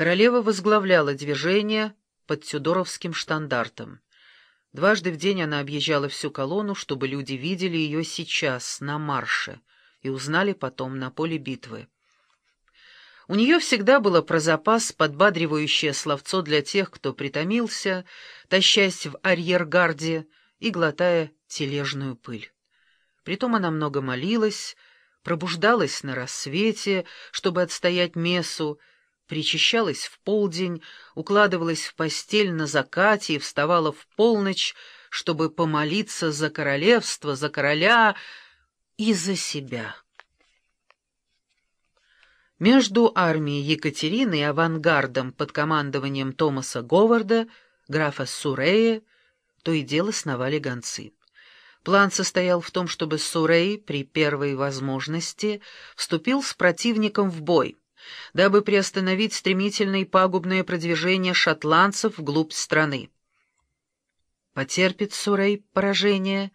Королева возглавляла движение под Тюдоровским штандартом. Дважды в день она объезжала всю колонну, чтобы люди видели ее сейчас, на марше, и узнали потом на поле битвы. У нее всегда было про запас подбадривающее словцо для тех, кто притомился, тащась в арьергарде и глотая тележную пыль. Притом она много молилась, пробуждалась на рассвете, чтобы отстоять мессу, причащалась в полдень, укладывалась в постель на закате и вставала в полночь, чтобы помолиться за королевство, за короля и за себя. Между армией Екатерины и авангардом под командованием Томаса Говарда, графа Сурея, то и дело сновали гонцы. План состоял в том, чтобы Сурей при первой возможности вступил с противником в бой, дабы приостановить стремительное и пагубное продвижение шотландцев вглубь страны. Потерпит Сурей поражение,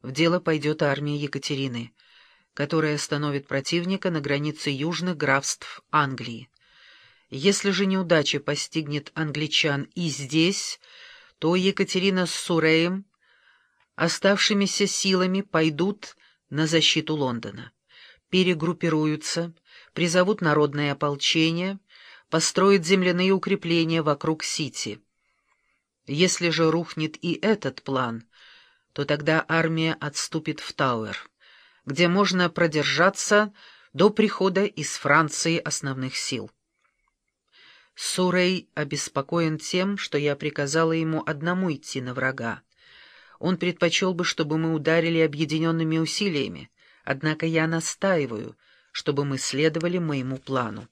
в дело пойдет армия Екатерины, которая остановит противника на границе южных графств Англии. Если же неудача постигнет англичан и здесь, то Екатерина с Суреем оставшимися силами пойдут на защиту Лондона, перегруппируются, призовут народное ополчение, построят земляные укрепления вокруг Сити. Если же рухнет и этот план, то тогда армия отступит в Тауэр, где можно продержаться до прихода из Франции основных сил. Сурей обеспокоен тем, что я приказала ему одному идти на врага. Он предпочел бы, чтобы мы ударили объединенными усилиями, однако я настаиваю, чтобы мы следовали моему плану.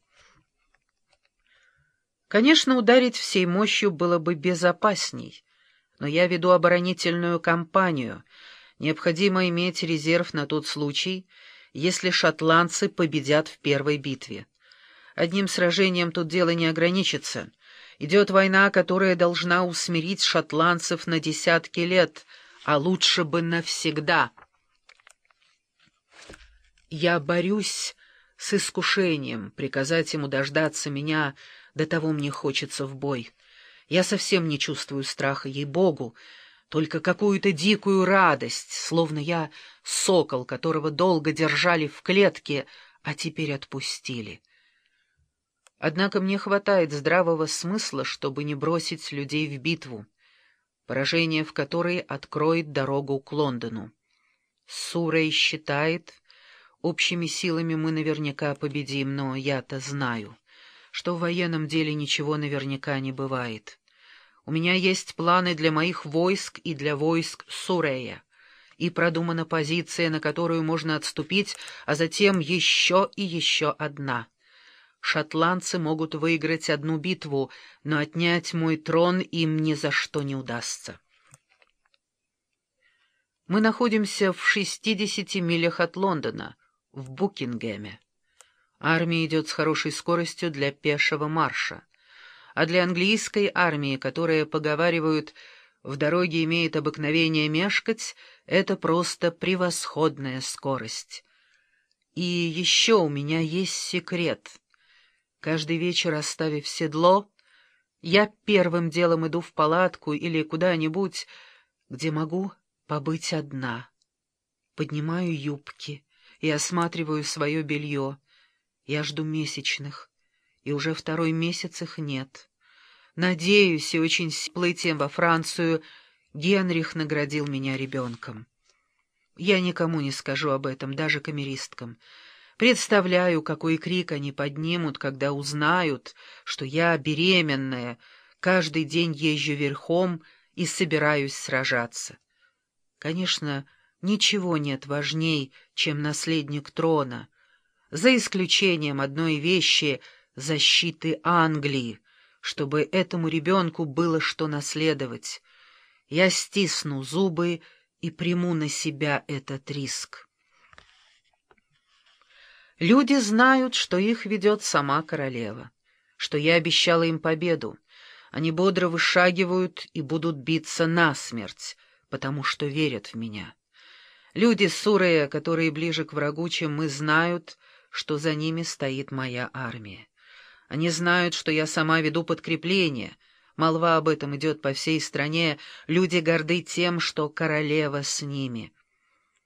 Конечно, ударить всей мощью было бы безопасней, но я веду оборонительную кампанию. Необходимо иметь резерв на тот случай, если шотландцы победят в первой битве. Одним сражением тут дело не ограничится. Идет война, которая должна усмирить шотландцев на десятки лет — а лучше бы навсегда. Я борюсь с искушением приказать ему дождаться меня, до того мне хочется в бой. Я совсем не чувствую страха, ей-богу, только какую-то дикую радость, словно я сокол, которого долго держали в клетке, а теперь отпустили. Однако мне хватает здравого смысла, чтобы не бросить людей в битву поражение в которой откроет дорогу к Лондону. Сурей считает, общими силами мы наверняка победим, но я-то знаю, что в военном деле ничего наверняка не бывает. У меня есть планы для моих войск и для войск Сурея, и продумана позиция, на которую можно отступить, а затем еще и еще одна — Шотландцы могут выиграть одну битву, но отнять мой трон им ни за что не удастся. Мы находимся в шестидесяти милях от Лондона, в Букингеме. Армия идет с хорошей скоростью для пешего марша, а для английской армии, которая, поговаривают, в дороге имеет обыкновение мешкать, это просто превосходная скорость. И еще у меня есть секрет — Каждый вечер, оставив седло, я первым делом иду в палатку или куда-нибудь, где могу побыть одна. Поднимаю юбки и осматриваю свое белье. Я жду месячных, и уже второй месяц их нет. Надеюсь, и очень с плытием во Францию Генрих наградил меня ребенком. Я никому не скажу об этом, даже камеристкам. Представляю, какой крик они поднимут, когда узнают, что я беременная, каждый день езжу верхом и собираюсь сражаться. Конечно, ничего нет важней, чем наследник трона, за исключением одной вещи — защиты Англии, чтобы этому ребенку было что наследовать. Я стисну зубы и приму на себя этот риск. Люди знают, что их ведет сама королева, что я обещала им победу. Они бодро вышагивают и будут биться насмерть, потому что верят в меня. Люди Сурея, которые ближе к врагу, чем мы, знают, что за ними стоит моя армия. Они знают, что я сама веду подкрепление. Молва об этом идет по всей стране. Люди горды тем, что королева с ними.